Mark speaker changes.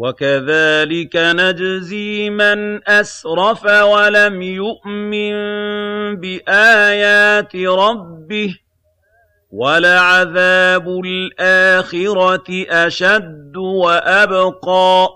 Speaker 1: وَكَذَٰلِكَ نَجْزِي مَنْ أَسْرَفَ وَلَمْ يُؤْمِن بِآيَاتِ رَبِّهِ ۚ وَلَعَذَابُ الْآخِرَةِ أَشَدُّ وَأَبْقَىٰ